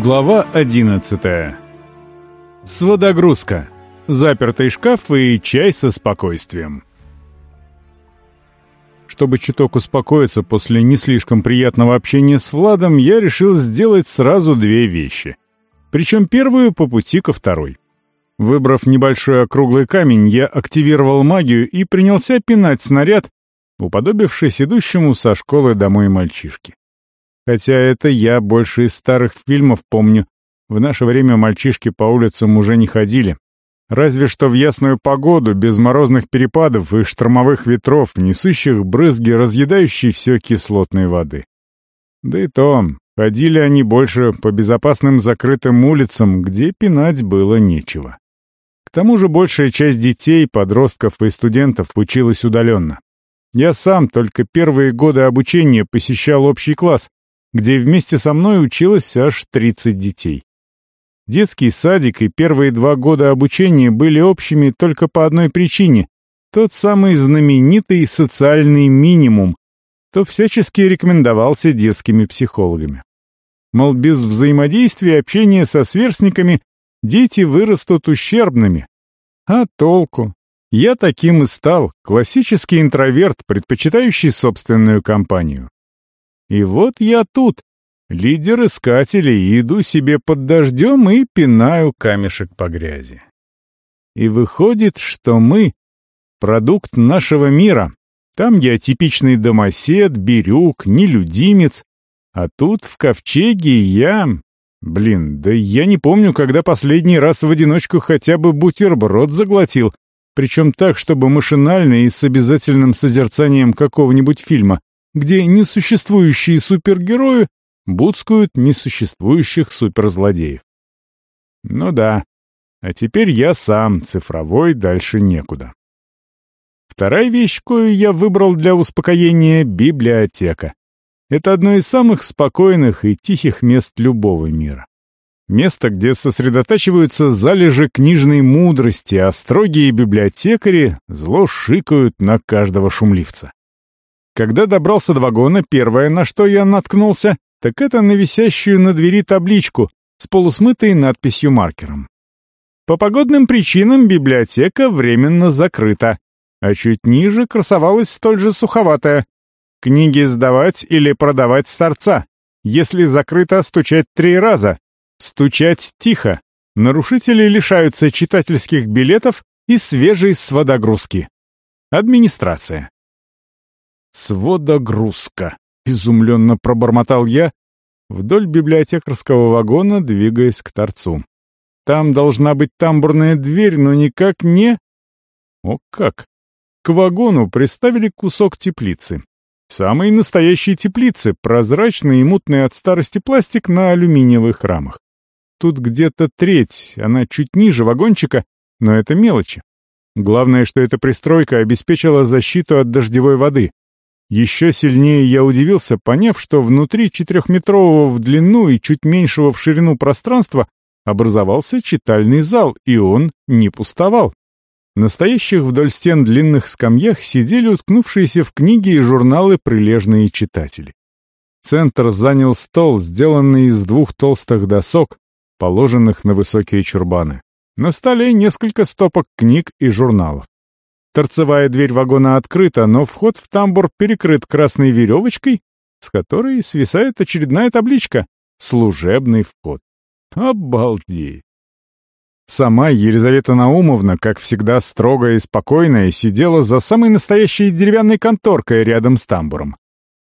Глава 11. Сводогрузка. Запертый шкаф и чай со спокойствием. Чтобы чуток успокоиться после не слишком приятного общения с Владом, я решил сделать сразу две вещи. Причем первую по пути ко второй. Выбрав небольшой округлый камень, я активировал магию и принялся пинать снаряд, уподобившись идущему со школы домой мальчишке. Хотя это я больше из старых фильмов помню. В наше время мальчишки по улицам уже не ходили. Разве что в ясную погоду, без морозных перепадов и штормовых ветров, несущих брызги, разъедающей все кислотной воды. Да и то, ходили они больше по безопасным закрытым улицам, где пинать было нечего. К тому же большая часть детей, подростков и студентов училась удаленно. Я сам только первые годы обучения посещал общий класс, где вместе со мной училось аж 30 детей. Детский садик и первые два года обучения были общими только по одной причине — тот самый знаменитый социальный минимум, то всячески рекомендовался детскими психологами. Мол, без взаимодействия и общения со сверстниками дети вырастут ущербными. А толку? Я таким и стал, классический интроверт, предпочитающий собственную компанию. И вот я тут, лидер искателей, иду себе под дождем и пинаю камешек по грязи. И выходит, что мы — продукт нашего мира. Там я типичный домосед, бирюк, нелюдимец. А тут, в ковчеге, я... Блин, да я не помню, когда последний раз в одиночку хотя бы бутерброд заглотил, причем так, чтобы машинально и с обязательным созерцанием какого-нибудь фильма где несуществующие супергерои буцкают несуществующих суперзлодеев. Ну да, а теперь я сам, цифровой, дальше некуда. Вторая вещь, кою я выбрал для успокоения — библиотека. Это одно из самых спокойных и тихих мест любого мира. Место, где сосредотачиваются залежи книжной мудрости, а строгие библиотекари зло шикают на каждого шумливца. Когда добрался до вагона, первое, на что я наткнулся, так это на висящую на двери табличку с полусмытой надписью маркером. По погодным причинам библиотека временно закрыта, а чуть ниже красовалась столь же суховатая. Книги сдавать или продавать с торца. Если закрыто, стучать три раза. Стучать тихо. Нарушители лишаются читательских билетов и свежей сводогрузки. Администрация. «Сводогрузка», — изумленно пробормотал я, вдоль библиотекарского вагона, двигаясь к торцу. «Там должна быть тамбурная дверь, но никак не...» «О как!» К вагону приставили кусок теплицы. Самой настоящей теплицы, прозрачный и мутный от старости пластик на алюминиевых рамах. Тут где-то треть, она чуть ниже вагончика, но это мелочи. Главное, что эта пристройка обеспечила защиту от дождевой воды. Еще сильнее я удивился, поняв, что внутри четырехметрового в длину и чуть меньшего в ширину пространства образовался читальный зал, и он не пустовал. Настоящих вдоль стен длинных скамьях сидели уткнувшиеся в книги и журналы прилежные читатели. Центр занял стол, сделанный из двух толстых досок, положенных на высокие чурбаны. На столе несколько стопок книг и журналов. Торцевая дверь вагона открыта, но вход в тамбур перекрыт красной веревочкой, с которой свисает очередная табличка «Служебный вход». Обалдеть! Сама Елизавета Наумовна, как всегда строгая и спокойная, сидела за самой настоящей деревянной конторкой рядом с тамбуром.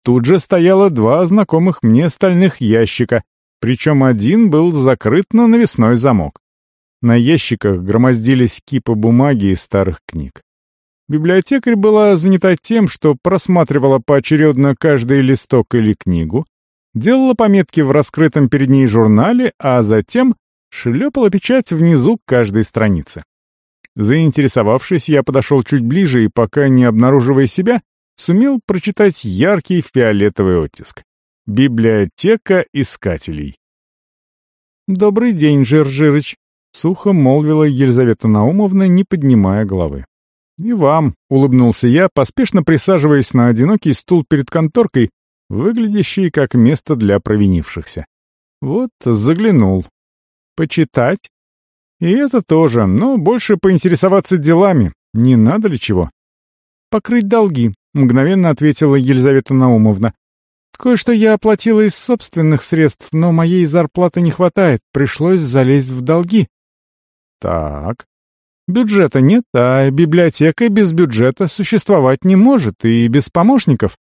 Тут же стояло два знакомых мне стальных ящика, причем один был закрыт на навесной замок. На ящиках громоздились кипы бумаги и старых книг. Библиотекарь была занята тем, что просматривала поочередно каждый листок или книгу, делала пометки в раскрытом перед ней журнале, а затем шлепала печать внизу каждой страницы. Заинтересовавшись, я подошел чуть ближе и, пока не обнаруживая себя, сумел прочитать яркий фиолетовый оттиск. «Библиотека искателей». «Добрый день, Жир-Жирыч», — сухо молвила Елизавета Наумовна, не поднимая головы. «И вам», — улыбнулся я, поспешно присаживаясь на одинокий стул перед конторкой, выглядящий как место для провинившихся. Вот заглянул. Почитать. И это тоже, но больше поинтересоваться делами. Не надо ли чего? Покрыть долги, мгновенно ответила Елизавета Наумовна. Кое-что я оплатила из собственных средств, но моей зарплаты не хватает, пришлось залезть в долги. Так. Бюджета нет, а библиотека без бюджета существовать не может и без помощников.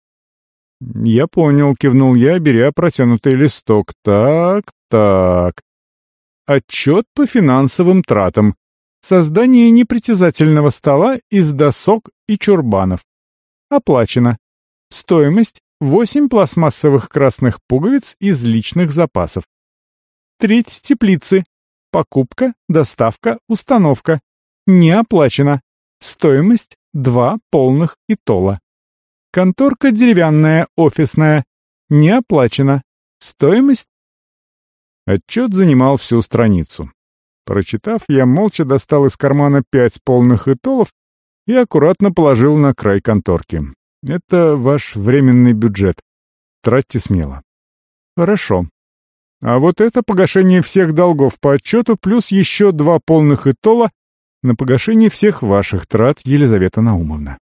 «Я понял», — кивнул я, беря протянутый листок. «Так, так. Отчет по финансовым тратам. Создание непритязательного стола из досок и чурбанов. Оплачено. Стоимость — 8 пластмассовых красных пуговиц из личных запасов. Треть теплицы. Покупка, доставка, установка. Не оплачено. Стоимость — 2 полных итола. Конторка деревянная, офисная. Не оплачено. Стоимость? Отчет занимал всю страницу. Прочитав, я молча достал из кармана пять полных итолов и аккуратно положил на край конторки. Это ваш временный бюджет. Тратьте смело. Хорошо. А вот это погашение всех долгов по отчету плюс еще два полных итола на погашение всех ваших трат, Елизавета Наумовна.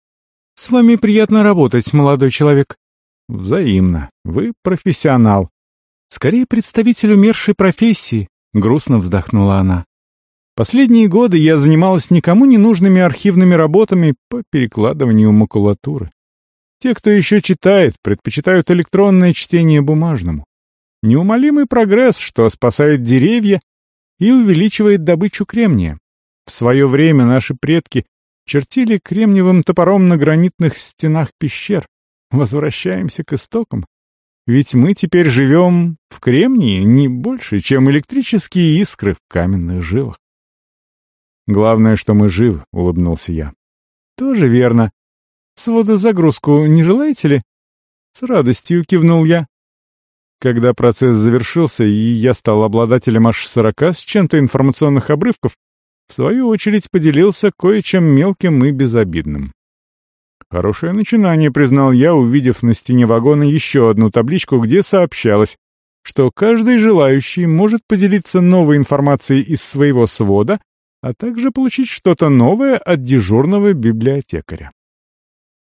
«С вами приятно работать, молодой человек». «Взаимно. Вы профессионал». «Скорее представитель умершей профессии», — грустно вздохнула она. «Последние годы я занималась никому не нужными архивными работами по перекладыванию макулатуры. Те, кто еще читает, предпочитают электронное чтение бумажному. Неумолимый прогресс, что спасает деревья и увеличивает добычу кремния. В свое время наши предки чертили кремниевым топором на гранитных стенах пещер. Возвращаемся к истокам. Ведь мы теперь живем в кремнии не больше, чем электрические искры в каменных жилах. «Главное, что мы живы», — улыбнулся я. «Тоже верно. Сводозагрузку не желаете ли?» С радостью кивнул я. Когда процесс завершился, и я стал обладателем аж сорока с чем-то информационных обрывков, в свою очередь поделился кое-чем мелким и безобидным. Хорошее начинание, признал я, увидев на стене вагона еще одну табличку, где сообщалось, что каждый желающий может поделиться новой информацией из своего свода, а также получить что-то новое от дежурного библиотекаря.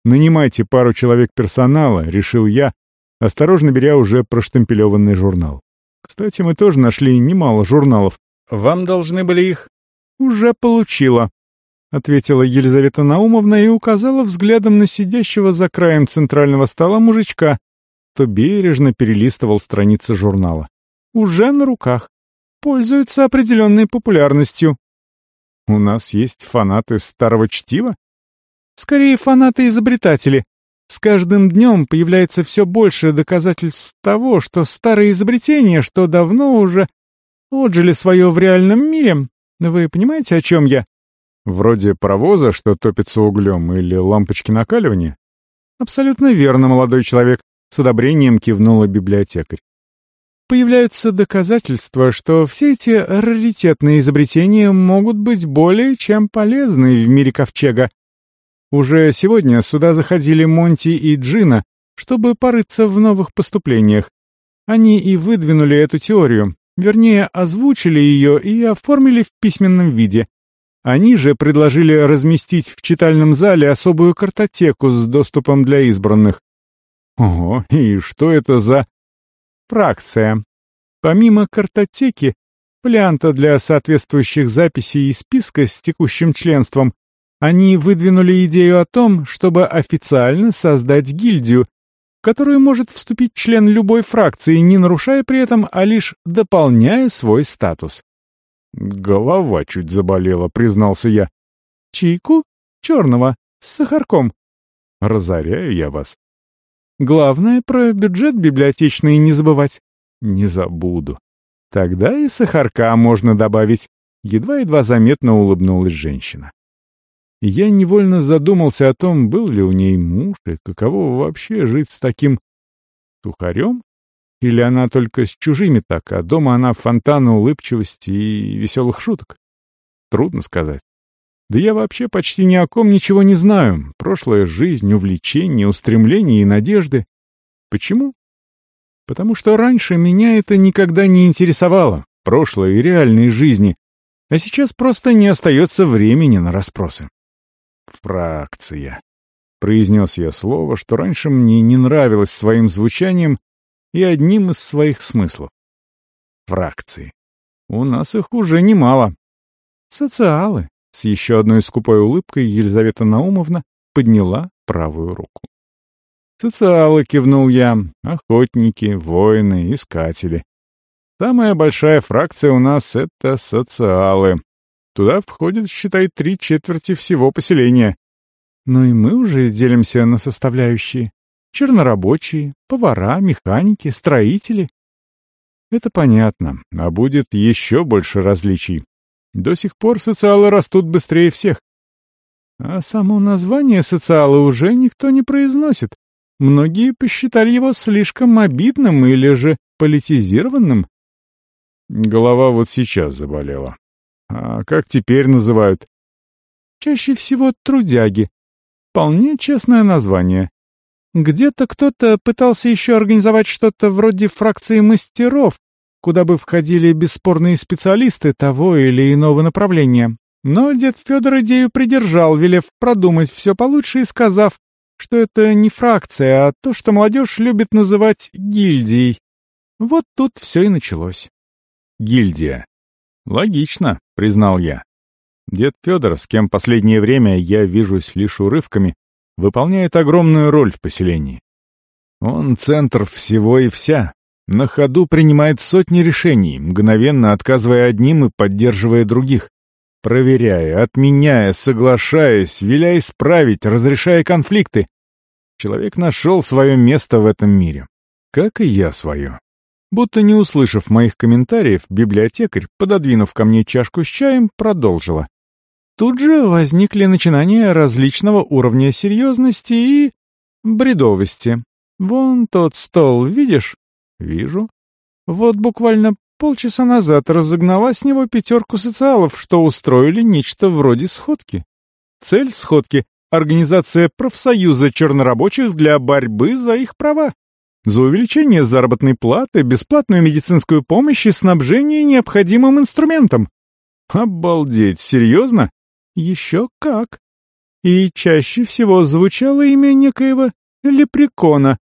«Нанимайте пару человек персонала», — решил я, осторожно беря уже проштемпелеванный журнал. «Кстати, мы тоже нашли немало журналов. Вам должны были их «Уже получила», — ответила Елизавета Наумовна и указала взглядом на сидящего за краем центрального стола мужичка, то бережно перелистывал страницы журнала. «Уже на руках. Пользуется определенной популярностью». «У нас есть фанаты старого чтива?» «Скорее, фанаты-изобретатели. С каждым днем появляется все больше доказательств того, что старые изобретения, что давно уже отжили свое в реальном мире, вы понимаете, о чем я?» «Вроде паровоза, что топится углем, или лампочки накаливания?» «Абсолютно верно, молодой человек», — с одобрением кивнула библиотекарь. Появляются доказательства, что все эти раритетные изобретения могут быть более чем полезны в мире Ковчега. Уже сегодня сюда заходили Монти и Джина, чтобы порыться в новых поступлениях. Они и выдвинули эту теорию, Вернее, озвучили ее и оформили в письменном виде. Они же предложили разместить в читальном зале особую картотеку с доступом для избранных. Ого, и что это за... Фракция. Помимо картотеки, плянта для соответствующих записей и списка с текущим членством, они выдвинули идею о том, чтобы официально создать гильдию, которую может вступить член любой фракции, не нарушая при этом, а лишь дополняя свой статус. «Голова чуть заболела», — признался я. «Чайку? Черного, с сахарком». «Разоряю я вас». «Главное, про бюджет библиотечный не забывать». «Не забуду». «Тогда и сахарка можно добавить». Едва-едва заметно улыбнулась женщина я невольно задумался о том, был ли у ней муж и каково вообще жить с таким сухарем? Или она только с чужими так, а дома она фонтан улыбчивости и веселых шуток? Трудно сказать. Да я вообще почти ни о ком ничего не знаю. Прошлая жизнь, увлечения, устремления и надежды. Почему? Потому что раньше меня это никогда не интересовало, прошлой и реальной жизни, а сейчас просто не остается времени на расспросы. Фракция. Произнес я слово, что раньше мне не нравилось своим звучанием и одним из своих смыслов. Фракции. У нас их уже немало. Социалы. С еще одной скупой улыбкой Елизавета Наумовна подняла правую руку. «Социалы», — кивнул я, — «охотники, воины, искатели. Самая большая фракция у нас — это социалы. Туда входит, считай, три четверти всего поселения. Но и мы уже делимся на составляющие. Чернорабочие, повара, механики, строители. Это понятно, а будет еще больше различий. До сих пор социалы растут быстрее всех. А само название социала уже никто не произносит. Многие посчитали его слишком обидным или же политизированным. Голова вот сейчас заболела. А как теперь называют? Чаще всего трудяги. Вполне честное название. Где-то кто-то пытался еще организовать что-то вроде фракции мастеров, куда бы входили бесспорные специалисты того или иного направления. Но дед Федор идею придержал, велев продумать все получше и сказав, что это не фракция, а то, что молодежь любит называть гильдией. Вот тут все и началось. Гильдия. Логично, признал я. Дед Федор, с кем последнее время я вижусь лишь урывками, выполняет огромную роль в поселении. Он центр всего и вся, на ходу принимает сотни решений, мгновенно отказывая одним и поддерживая других. Проверяя, отменяя, соглашаясь, виляя исправить, разрешая конфликты. Человек нашел свое место в этом мире. Как и я свое. Будто не услышав моих комментариев, библиотекарь, пододвинув ко мне чашку с чаем, продолжила. Тут же возникли начинания различного уровня серьезности и... бредовости. Вон тот стол, видишь? Вижу. Вот буквально полчаса назад разогнала с него пятерку социалов, что устроили нечто вроде сходки. Цель сходки — организация профсоюза чернорабочих для борьбы за их права. За увеличение заработной платы, бесплатную медицинскую помощь и снабжение необходимым инструментом. Обалдеть, серьезно? Еще как. И чаще всего звучало имя некоего лепрекона,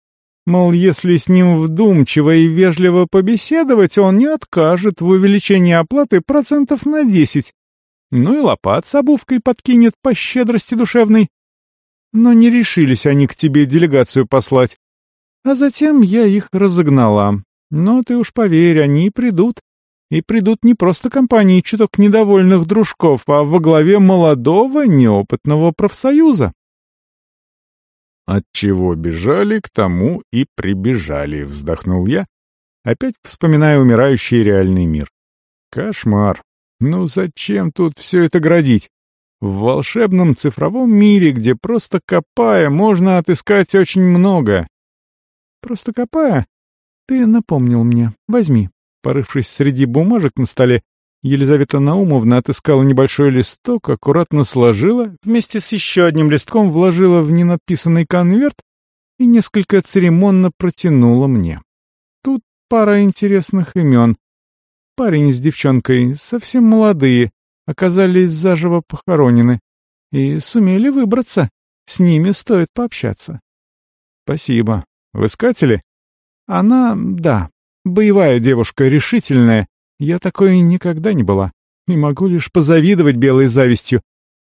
Мол, если с ним вдумчиво и вежливо побеседовать, он не откажет в увеличении оплаты процентов на десять. Ну и лопат с обувкой подкинет по щедрости душевной. Но не решились они к тебе делегацию послать. А затем я их разогнала. Но ты уж поверь, они придут. И придут не просто компании чуток недовольных дружков, а во главе молодого неопытного профсоюза. От чего бежали, к тому и прибежали, вздохнул я, опять вспоминая умирающий реальный мир. Кошмар. Ну зачем тут все это градить? В волшебном цифровом мире, где просто копая, можно отыскать очень много. Просто копая? Ты напомнил мне. Возьми. Порывшись среди бумажек на столе, Елизавета Наумовна отыскала небольшой листок, аккуратно сложила, вместе с еще одним листком вложила в ненадписанный конверт и несколько церемонно протянула мне. Тут пара интересных имен. Парень с девчонкой, совсем молодые, оказались заживо похоронены и сумели выбраться. С ними стоит пообщаться. Спасибо. В искатели? Она, да, боевая девушка, решительная, я такой никогда не была. И могу лишь позавидовать белой завистью.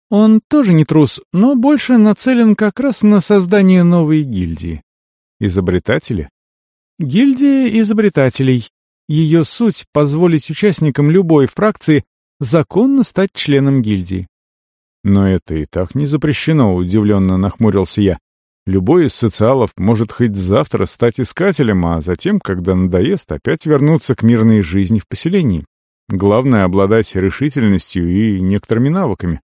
Он тоже не трус, но больше нацелен как раз на создание новой гильдии. Изобретатели? Гильдия изобретателей. Ее суть — позволить участникам любой фракции законно стать членом гильдии. Но это и так не запрещено, удивленно нахмурился я. Любой из социалов может хоть завтра стать искателем, а затем, когда надоест, опять вернуться к мирной жизни в поселении. Главное — обладать решительностью и некоторыми навыками.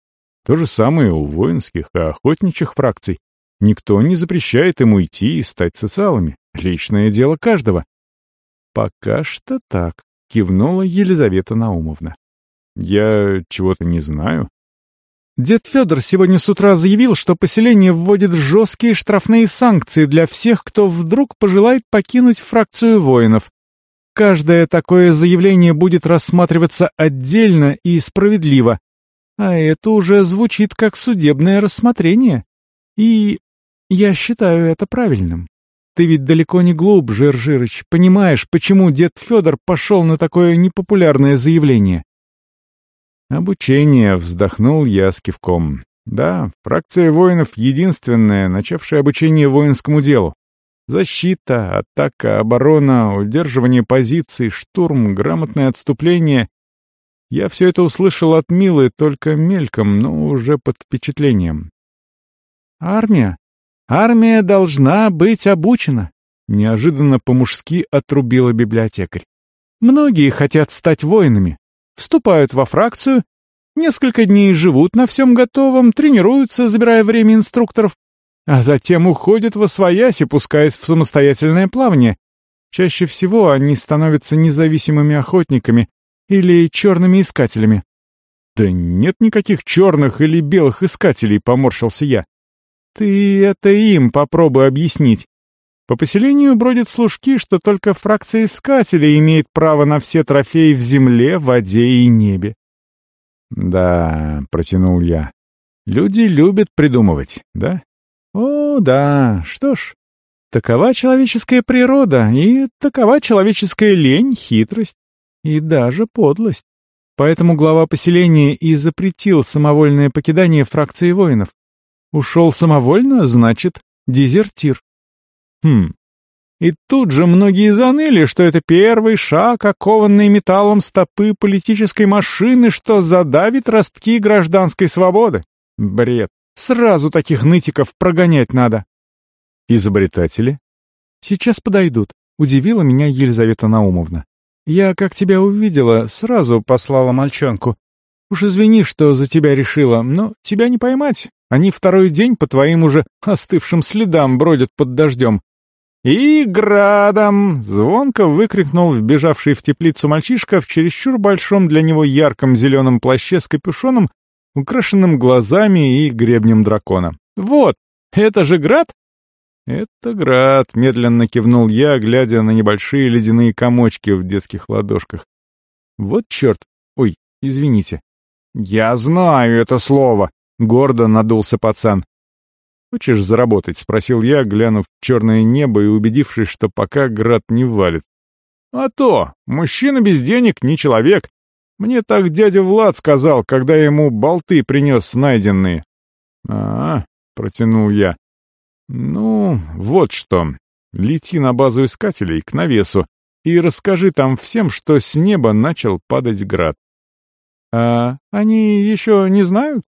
То же самое у воинских и охотничьих фракций. Никто не запрещает им уйти и стать социалами. Личное дело каждого. «Пока что так», — кивнула Елизавета Наумовна. «Я чего-то не знаю». Дед Федор сегодня с утра заявил, что поселение вводит жесткие штрафные санкции для всех, кто вдруг пожелает покинуть фракцию воинов. Каждое такое заявление будет рассматриваться отдельно и справедливо. А это уже звучит как судебное рассмотрение. И я считаю это правильным. Ты ведь далеко не глуп, Жир Жирыч, понимаешь, почему дед Федор пошел на такое непопулярное заявление. Обучение, вздохнул я с кивком. Да, фракция воинов единственная, начавшая обучение воинскому делу. Защита, атака, оборона, удерживание позиций, штурм, грамотное отступление. Я все это услышал от Милы только мельком, но уже под впечатлением. «Армия? Армия должна быть обучена!» Неожиданно по-мужски отрубила библиотекарь. «Многие хотят стать воинами, вступают во фракцию, несколько дней живут на всем готовом, тренируются, забирая время инструкторов, а затем уходят во свояси, пускаясь в самостоятельное плавание. Чаще всего они становятся независимыми охотниками или черными искателями. «Да нет никаких черных или белых искателей», — поморщился я. «Ты это им попробуй объяснить. По поселению бродят служки, что только фракция искателей имеет право на все трофеи в земле, воде и небе. «Да», — протянул я, — «люди любят придумывать, да?» «О, да, что ж, такова человеческая природа, и такова человеческая лень, хитрость и даже подлость. Поэтому глава поселения и запретил самовольное покидание фракции воинов. Ушел самовольно, значит, дезертир. Хм. И тут же многие заныли, что это первый шаг, окованный металлом стопы политической машины, что задавит ростки гражданской свободы. Бред. Сразу таких нытиков прогонять надо. Изобретатели? Сейчас подойдут. Удивила меня Елизавета Наумовна. Я, как тебя увидела, сразу послала мальчонку. Уж извини, что за тебя решила, но тебя не поймать. Они второй день по твоим уже остывшим следам бродят под дождем. «И градом!» — звонко выкрикнул вбежавший в теплицу мальчишка в чересчур большом для него ярком зеленом плаще с капюшоном, украшенным глазами и гребнем дракона. «Вот, это же град?» «Это град», — медленно кивнул я, глядя на небольшие ледяные комочки в детских ладошках. «Вот черт! Ой, извините». «Я знаю это слово!» — гордо надулся пацан. «Хочешь заработать?» — спросил я, глянув в черное небо и убедившись, что пока град не валит. «А то! Мужчина без денег не человек. Мне так дядя Влад сказал, когда ему болты принес найденные». «А, — протянул я. «Ну, вот что. Лети на базу искателей, к навесу, и расскажи там всем, что с неба начал падать град». «А они еще не знают?»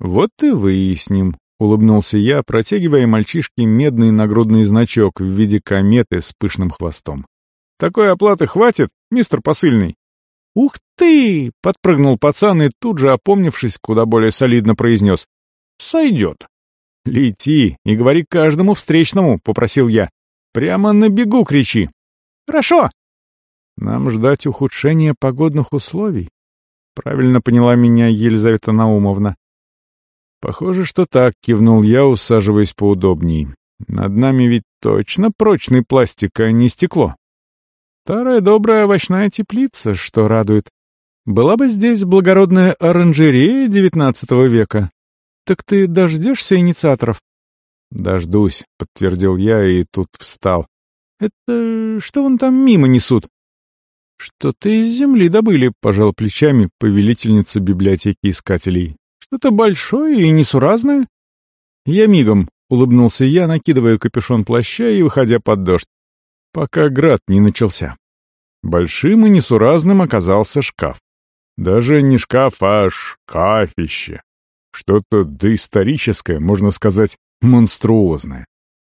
«Вот и выясним», — улыбнулся я, протягивая мальчишке медный нагрудный значок в виде кометы с пышным хвостом. «Такой оплаты хватит, мистер посыльный?» «Ух ты!» — подпрыгнул пацан и тут же, опомнившись, куда более солидно произнес. «Сойдет». «Лети и говори каждому встречному», — попросил я. «Прямо на бегу кричи». «Хорошо». «Нам ждать ухудшения погодных условий?» Правильно поняла меня Елизавета Наумовна. «Похоже, что так», — кивнул я, усаживаясь поудобней. «Над нами ведь точно прочный пластик, а не стекло. Старая добрая овощная теплица, что радует. Была бы здесь благородная оранжерея девятнадцатого века. Так ты дождешься инициаторов?» «Дождусь», — подтвердил я и тут встал. «Это что вон там мимо несут?» «Что-то из земли добыли», — пожал плечами повелительница библиотеки искателей. Что-то большое и несуразное?» «Я мигом», — улыбнулся я, накидывая капюшон плаща и выходя под дождь, пока град не начался. Большим и несуразным оказался шкаф. Даже не шкаф, а шкафище. Что-то доисторическое, можно сказать, монструозное.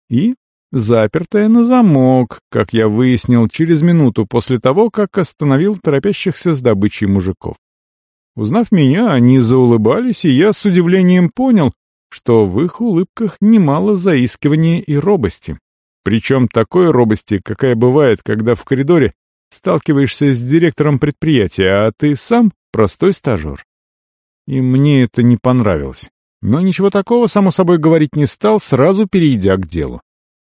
И запертое на замок, как я выяснил через минуту после того, как остановил торопящихся с добычей мужиков. Узнав меня, они заулыбались, и я с удивлением понял, что в их улыбках немало заискивания и робости. Причем такой робости, какая бывает, когда в коридоре сталкиваешься с директором предприятия, а ты сам простой стажер. и мне это не понравилось. Но ничего такого, само собой, говорить не стал, сразу перейдя к делу.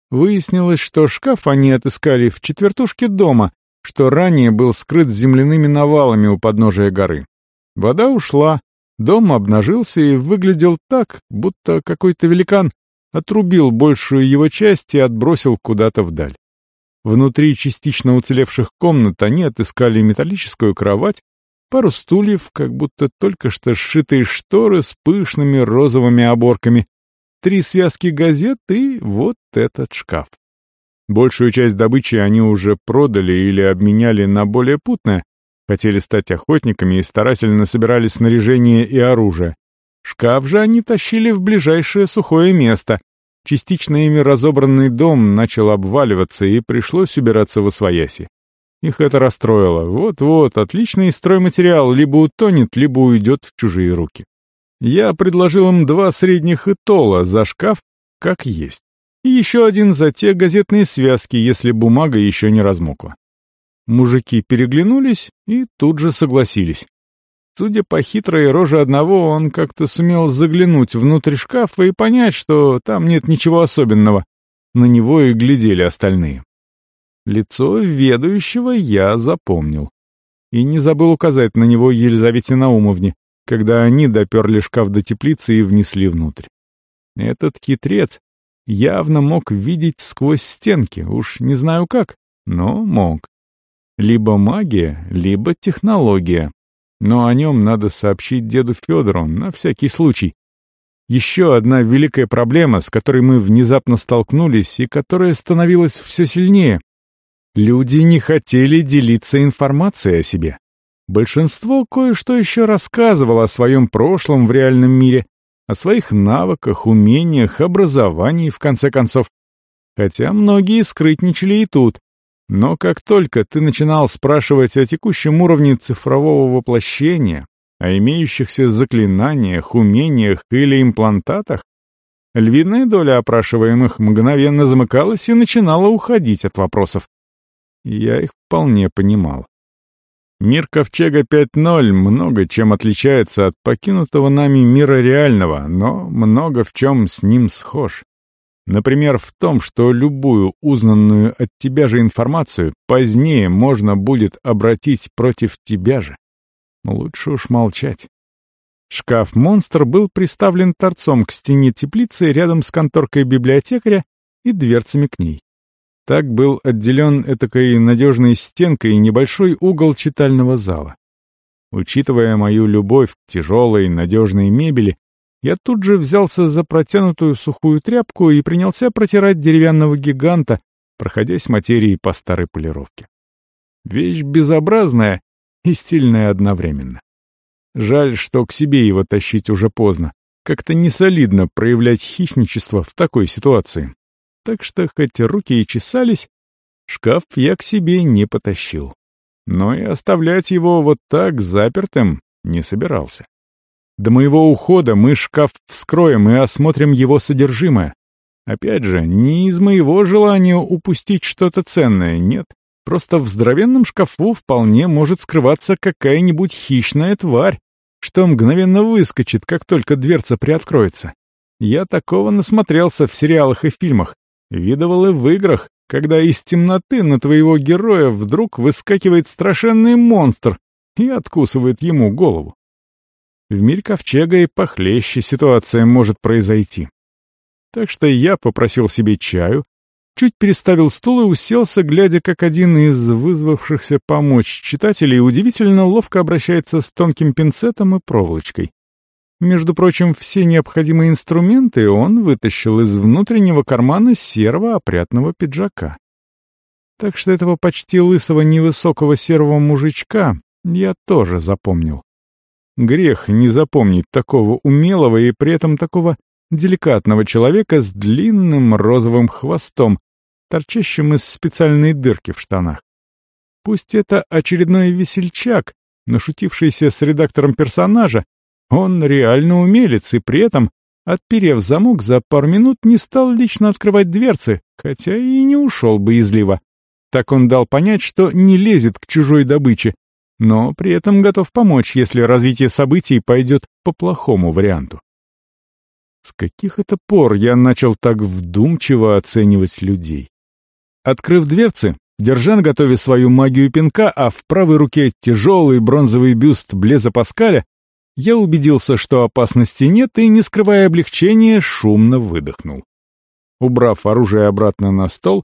Выяснилось, что шкаф они отыскали в четвертушке дома, что ранее был скрыт земляными навалами у подножия горы. Вода ушла, дом обнажился и выглядел так, будто какой-то великан отрубил большую его часть и отбросил куда-то вдаль. Внутри частично уцелевших комнат они отыскали металлическую кровать, пару стульев, как будто только что сшитые шторы с пышными розовыми оборками, три связки газет и вот этот шкаф. Большую часть добычи они уже продали или обменяли на более путное, хотели стать охотниками и старательно собирали снаряжение и оружие. Шкаф же они тащили в ближайшее сухое место. Частично ими разобранный дом начал обваливаться, и пришлось убираться в освояси. Их это расстроило. Вот-вот, отличный стройматериал либо утонет, либо уйдет в чужие руки. Я предложил им два средних итола за шкаф, как есть. И еще один за те газетные связки, если бумага еще не размокла. Мужики переглянулись и тут же согласились. Судя по хитрой роже одного, он как-то сумел заглянуть внутрь шкафа и понять, что там нет ничего особенного. На него и глядели остальные. Лицо ведущего я запомнил. И не забыл указать на него Елизавете Наумовне, когда они доперли шкаф до теплицы и внесли внутрь. Этот хитрец явно мог видеть сквозь стенки, уж не знаю как, но мог. Либо магия, либо технология. Но о нем надо сообщить деду Федору на всякий случай. Еще одна великая проблема, с которой мы внезапно столкнулись и которая становилась все сильнее, Люди не хотели делиться информацией о себе. Большинство кое-что еще рассказывало о своем прошлом в реальном мире, о своих навыках, умениях, образовании, в конце концов. Хотя многие скрытничали и тут. Но как только ты начинал спрашивать о текущем уровне цифрового воплощения, о имеющихся заклинаниях, умениях или имплантатах, львиная доля опрашиваемых мгновенно замыкалась и начинала уходить от вопросов. Я их вполне понимал. Мир Ковчега 5.0 много чем отличается от покинутого нами мира реального, но много в чем с ним схож. Например, в том, что любую узнанную от тебя же информацию позднее можно будет обратить против тебя же. Лучше уж молчать. Шкаф-монстр был приставлен торцом к стене теплицы рядом с конторкой библиотекаря и дверцами к ней. Так был отделен этакой надежной стенкой небольшой угол читального зала. Учитывая мою любовь к тяжелой, надежной мебели, я тут же взялся за протянутую сухую тряпку и принялся протирать деревянного гиганта, проходясь материей по старой полировке. Вещь безобразная и стильная одновременно. Жаль, что к себе его тащить уже поздно. Как-то несолидно проявлять хищничество в такой ситуации так что хоть руки и чесались, шкаф я к себе не потащил. Но и оставлять его вот так запертым не собирался. До моего ухода мы шкаф вскроем и осмотрим его содержимое. Опять же, не из моего желания упустить что-то ценное, нет. Просто в здоровенном шкафу вполне может скрываться какая-нибудь хищная тварь, что мгновенно выскочит, как только дверца приоткроется. Я такого насмотрелся в сериалах и фильмах. Видывал и в играх, когда из темноты на твоего героя вдруг выскакивает страшенный монстр и откусывает ему голову. В мире Ковчега и похлеще ситуация может произойти. Так что я попросил себе чаю, чуть переставил стул и уселся, глядя, как один из вызвавшихся помочь читателей удивительно ловко обращается с тонким пинцетом и проволочкой. Между прочим, все необходимые инструменты он вытащил из внутреннего кармана серого опрятного пиджака. Так что этого почти лысого невысокого серого мужичка я тоже запомнил. Грех не запомнить такого умелого и при этом такого деликатного человека с длинным розовым хвостом, торчащим из специальной дырки в штанах. Пусть это очередной весельчак, нашутившийся с редактором персонажа, он реально умелец, и при этом, отперев замок, за пару минут не стал лично открывать дверцы, хотя и не ушел бы боязливо. Так он дал понять, что не лезет к чужой добыче, но при этом готов помочь, если развитие событий пойдет по плохому варианту. С каких это пор я начал так вдумчиво оценивать людей? Открыв дверцы, держа на свою магию пинка, а в правой руке тяжелый бронзовый бюст Блеза Паскаля, я убедился, что опасности нет, и, не скрывая облегчения, шумно выдохнул. Убрав оружие обратно на стол,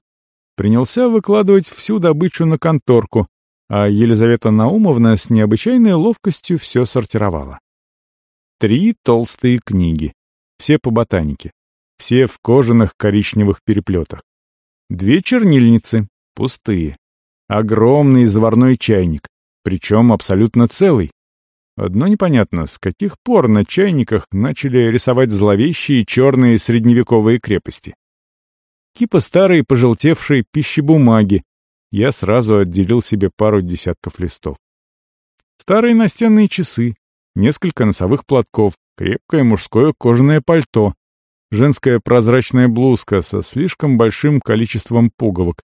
принялся выкладывать всю добычу на конторку, а Елизавета Наумовна с необычайной ловкостью все сортировала. Три толстые книги, все по ботанике, все в кожаных коричневых переплетах. Две чернильницы, пустые. Огромный заварной чайник, причем абсолютно целый. Одно непонятно, с каких пор на чайниках начали рисовать зловещие черные средневековые крепости. Кипа старой пожелтевшей пищебумаги, я сразу отделил себе пару десятков листов. Старые настенные часы, несколько носовых платков, крепкое мужское кожаное пальто, женская прозрачная блузка со слишком большим количеством пуговок,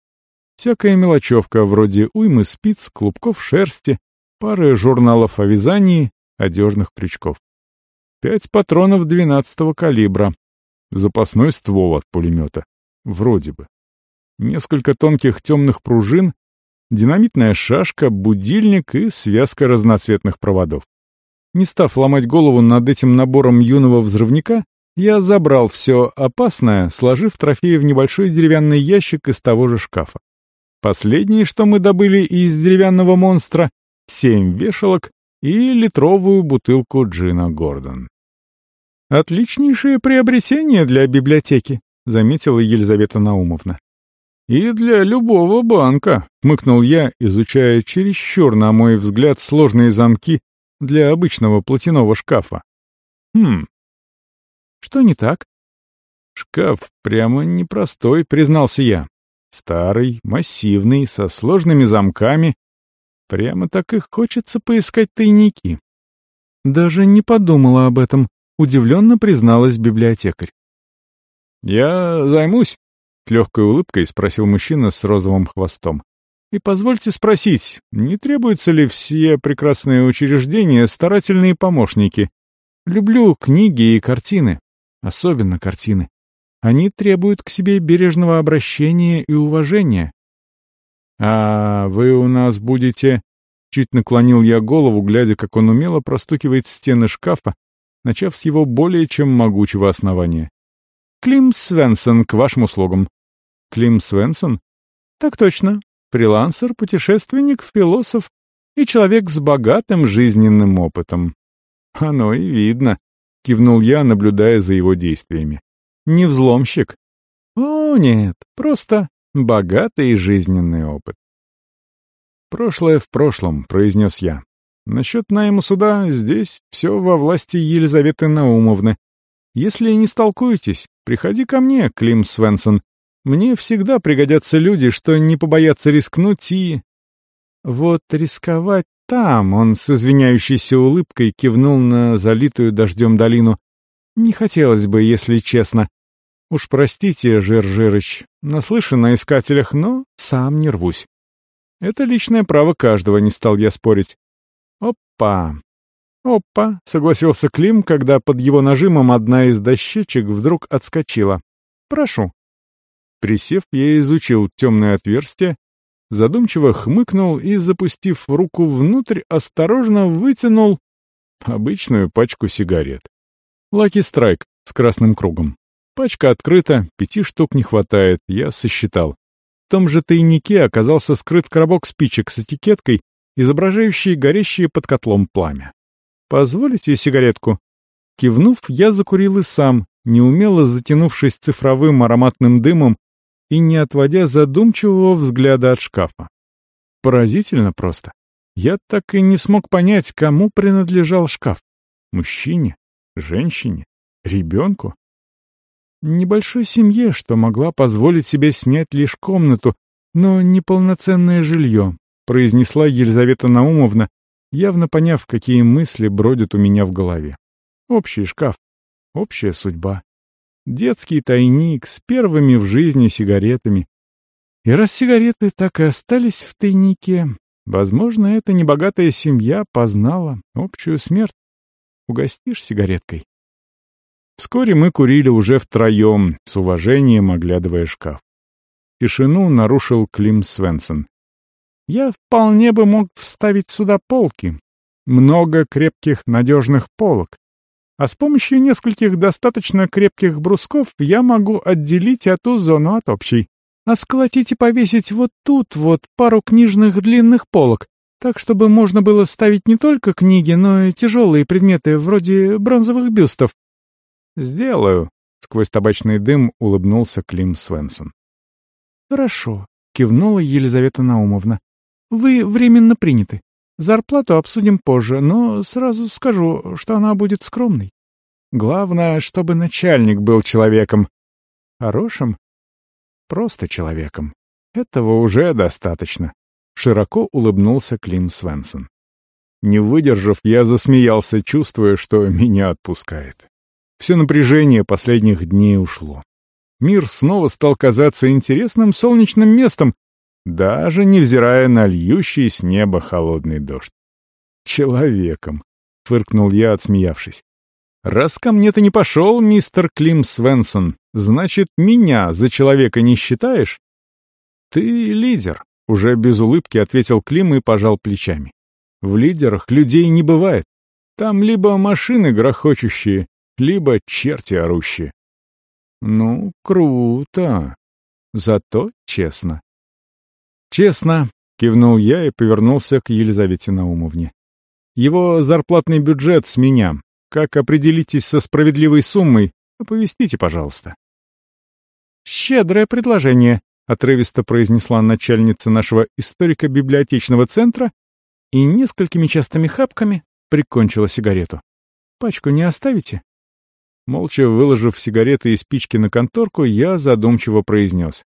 всякая мелочевка вроде уймы спиц, клубков шерсти, пары журналов о вязании, одежных крючков. Пять патронов двенадцатого калибра, запасной ствол от пулемета, вроде бы несколько тонких темных пружин, динамитная шашка, будильник и связка разноцветных проводов. Не став ломать голову над этим набором юного взрывника, я забрал все опасное, сложив трофеи в небольшой деревянный ящик из того же шкафа. Последнее, что мы добыли из деревянного монстра — семь вешалок и литровую бутылку джина Гордон. «Отличнейшее приобретение для библиотеки», — заметила Елизавета Наумовна. «И для любого банка», — хмыкнул я, изучая чересчур, на мой взгляд, сложные замки для обычного платяного шкафа. «Хм, что не так?» «Шкаф прямо непростой», — признался я. «Старый, массивный, со сложными замками. Прямо так и хочется поискать тайники». «Даже не подумала об этом», — удивленно призналась библиотекарь. «Я займусь», с легкой улыбкой спросил мужчина с розовым хвостом. «И позвольте спросить, не требуются ли все прекрасные учреждения старательные помощники? Люблю книги и картины, особенно картины. Они требуют к себе бережного обращения и уважения». «А вы у нас будете...» Чуть наклонил я голову, глядя, как он умело простукивает стены шкафа, начав с его более чем могучего основания. «Клим Свенсон к вашим услугам. Клим Свенсон? Так точно. Фрилансер, путешественник, философ и человек с богатым жизненным опытом. Оно и видно, кивнул я, наблюдая за его действиями. Не взломщик. О, нет, просто богатый жизненный опыт. «Прошлое в прошлом», — произнес я. «Насчет найма суда здесь все во власти Елизаветы Наумовны. Если не столкуетесь, приходи ко мне, Клим Свенсон, мне всегда пригодятся люди, что не побоятся рискнуть и... Вот рисковать там, он с извиняющейся улыбкой кивнул на залитую дождем долину. Не хотелось бы, если честно. Уж простите, Жир-Жирыч, наслышан на искателях, но сам не рвусь. Это личное право каждого, не стал я спорить. Опа! Опа! Согласился Клим, когда под его нажимом одна из дощечек вдруг отскочила. Прошу. Присев, я изучил темное отверстие, задумчиво хмыкнул и, запустив руку внутрь, осторожно вытянул обычную пачку сигарет. Лаки Страйк с красным кругом. Пачка открыта, пяти штук не хватает, я сосчитал. В том же тайнике оказался скрыт коробок спичек с этикеткой, изображающей горящее под котлом пламя. «Позволите сигаретку?» Кивнув, я закурил и сам, неумело затянувшись цифровым ароматным дымом и не отводя задумчивого взгляда от шкафа. Поразительно просто. Я так и не смог понять, кому принадлежал шкаф. Мужчине? Женщине? Ребенку? Небольшой семье, что могла позволить себе снять лишь комнату, но неполноценное жилье, произнесла Елизавета Наумовна, явно поняв, какие мысли бродят у меня в голове. Общий шкаф, общая судьба. Детский тайник с первыми в жизни сигаретами. И раз сигареты так и остались в тайнике, Возможно, эта небогатая семья познала общую смерть. Угостишь сигареткой? Вскоре мы курили уже втроем, с уважением оглядывая шкаф. Тишину нарушил Клим Свенсон. «Я вполне бы мог вставить сюда полки. Много крепких, надежных полок. А с помощью нескольких достаточно крепких брусков я могу отделить эту зону от общей. А сколотить и повесить вот тут вот пару книжных длинных полок, так, чтобы можно было ставить не только книги, но и тяжелые предметы, вроде бронзовых бюстов. «Сделаю», — сквозь табачный дым улыбнулся Клим Свенсон. «Хорошо», — кивнула Елизавета Наумовна. «Вы временно приняты. Зарплату обсудим позже, но сразу скажу, что она будет скромной. Главное, чтобы начальник был человеком. Хорошим? Просто человеком. Этого уже достаточно. Широко улыбнулся Клим Свенсон. Не выдержав, я засмеялся, чувствуя, что меня отпускает. Все напряжение последних дней ушло. Мир снова стал казаться интересным солнечным местом, даже невзирая на льющий с неба холодный дождь. «Человеком», — фыркнул я, отсмеявшись. «Раз ко мне ты не пошел, мистер Клим Свенсон, значит, меня за человека не считаешь?» «Ты лидер», — уже без улыбки ответил Клим и пожал плечами. «В лидерах людей не бывает. Там либо машины грохочущие, либо черти орущие». «Ну, круто. Зато честно». «Честно», — кивнул я и повернулся к Елизавете Наумовне. «Его зарплатный бюджет с меня. Как определитесь со справедливой суммой, оповестите, пожалуйста». «Щедрое предложение», — отрывисто произнесла начальница нашего историко-библиотечного центра и несколькими частыми хапками прикончила сигарету. «Пачку не оставите?» Молча выложив сигареты и спички на конторку, я задумчиво произнес.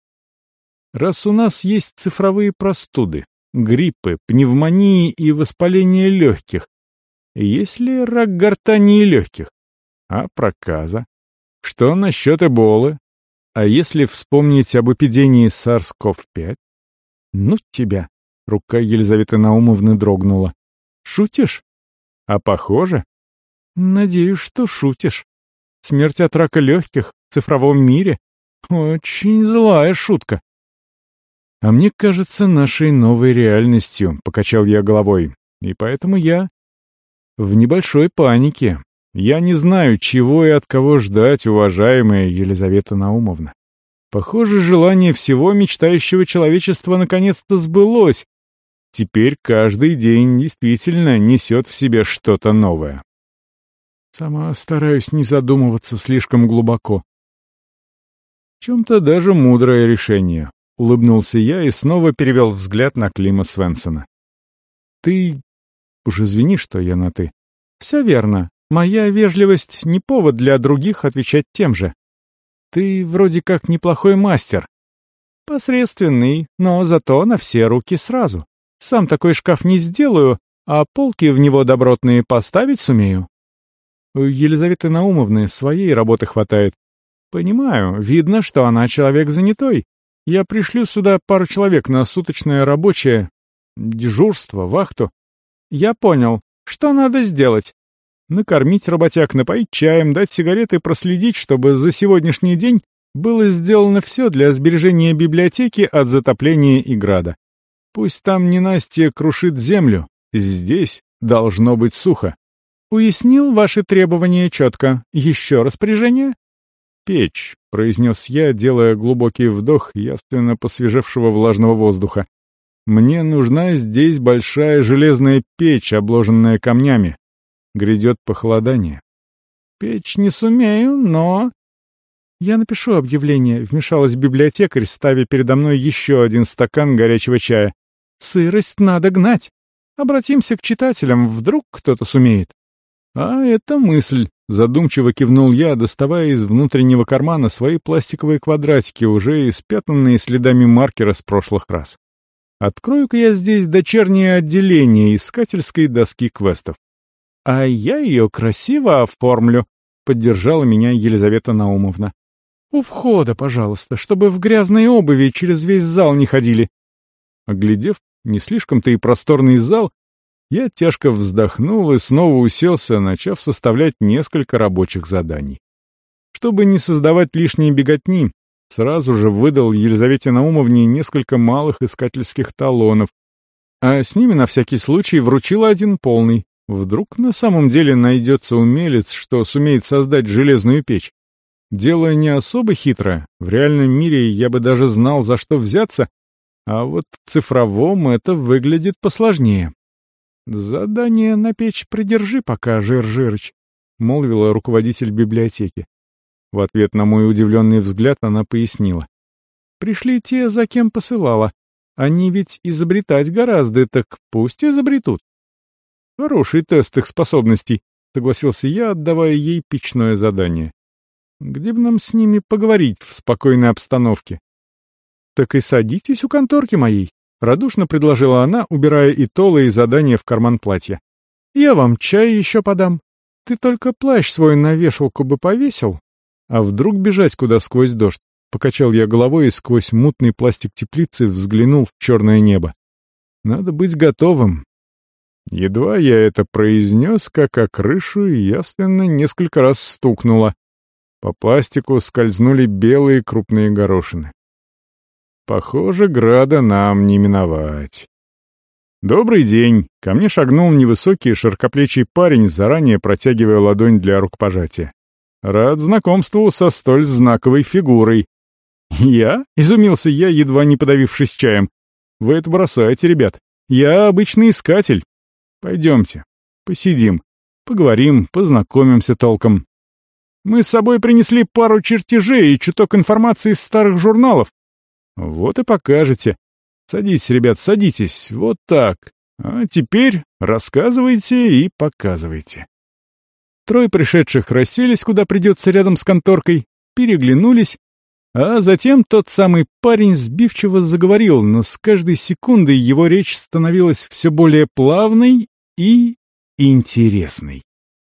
Раз у нас есть цифровые простуды, гриппы, пневмонии и воспаление легких, есть ли рак гортани и легких? А проказа? Что насчет эболы? А если вспомнить об эпидемии SARS-CoV-5? Ну тебя. Рука Елизаветы Наумовны дрогнула. Шутишь? А похоже? Надеюсь, что шутишь. Смерть от рака легких в цифровом мире? Очень злая шутка. «А мне кажется нашей новой реальностью», — покачал я головой. «И поэтому я в небольшой панике. Я не знаю, чего и от кого ждать, уважаемая Елизавета Наумовна. Похоже, желание всего мечтающего человечества наконец-то сбылось. Теперь каждый день действительно несет в себе что-то новое. Сама стараюсь не задумываться слишком глубоко. В чем-то даже мудрое решение. Улыбнулся я и снова перевел взгляд на Клима Свенсона. «Ты... уж извини, что я на «ты». Все верно. Моя вежливость не повод для других отвечать тем же. Ты вроде как неплохой мастер. Посредственный, но зато на все руки сразу. Сам такой шкаф не сделаю, а полки в него добротные поставить сумею. У Елизаветы Наумовны своей работы хватает. Понимаю, видно, что она человек занятой, я пришлю сюда пару человек на суточное рабочее дежурство, вахту. Я понял, что надо сделать. Накормить работяг, напоить чаем, дать сигареты проследить, чтобы за сегодняшний день было сделано все для сбережения библиотеки от затопления и града. Пусть там ненастье крушит землю, здесь должно быть сухо. Уяснил ваши требования четко. Еще распоряжение? Печь», — произнес я, делая глубокий вдох явственно посвежевшего влажного воздуха. «Мне нужна здесь большая железная печь, обложенная камнями. Грядет похолодание». «Печь не сумею, но...» «Я напишу объявление», — вмешалась библиотекарь, ставя передо мной еще один стакан горячего чая. «Сырость надо гнать. Обратимся к читателям, вдруг кто-то сумеет». «А это мысль», Задумчиво кивнул я, доставая из внутреннего кармана свои пластиковые квадратики, уже испятнанные следами маркера с прошлых раз. Открою-ка я здесь дочернее отделение искательской доски квестов. А я ее красиво оформлю, поддержала меня Елизавета Наумовна. У входа, пожалуйста, чтобы в грязной обуви через весь зал не ходили. Оглядев не слишком-то и просторный зал, я тяжко вздохнул и снова уселся, начав составлять несколько рабочих заданий. Чтобы не создавать лишние беготни, сразу же выдал Елизавете Наумовне несколько малых искательских талонов, а с ними на всякий случай вручил один полный. Вдруг на самом деле найдется умелец, что сумеет создать железную печь. Дело не особо хитрое, в реальном мире я бы даже знал, за что взяться, а вот в цифровом это выглядит посложнее. «Задание на печь придержи пока, Жир-Жирыч», — молвила руководитель библиотеки. В ответ на мой удивленный взгляд она пояснила. «Пришли те, за кем посылала. Они ведь изобретать гораздо, так пусть изобретут». «Хороший тест их способностей», — согласился я, отдавая ей печное задание. «Где бы нам с ними поговорить в спокойной обстановке?» «Так и садитесь у конторки моей», — радушно предложила она, убирая и толы, и задание в карман платья. «Я вам чай еще подам. Ты только плащ свой на вешалку бы повесил, а вдруг бежать куда сквозь дождь? Покачал я головой и сквозь мутный пластик теплицы взглянул в черное небо. Надо быть готовым. Едва я это произнес, как о крышу явственно несколько раз стукнуло. По пластику скользнули белые крупные горошины. Похоже, града нам не миновать. «Добрый день!» — ко мне шагнул невысокий широкоплечий парень, заранее протягивая ладонь для рукопожатия. Рад знакомству со столь знаковой фигурой. Я? Изумился я, едва не подавившись чаем. Вы это бросаете, ребят. Я обычный искатель. Пойдемте, посидим, поговорим, познакомимся толком. Мы с собой принесли пару чертежей и чуток информации из старых журналов. Вот и покажете. Садитесь, ребят, садитесь, вот так. А теперь рассказывайте и показывайте. Трое пришедших расселись, куда придется рядом с конторкой, переглянулись, а затем тот самый парень сбивчиво заговорил, но с каждой секундой его речь становилась все более плавной и интересной.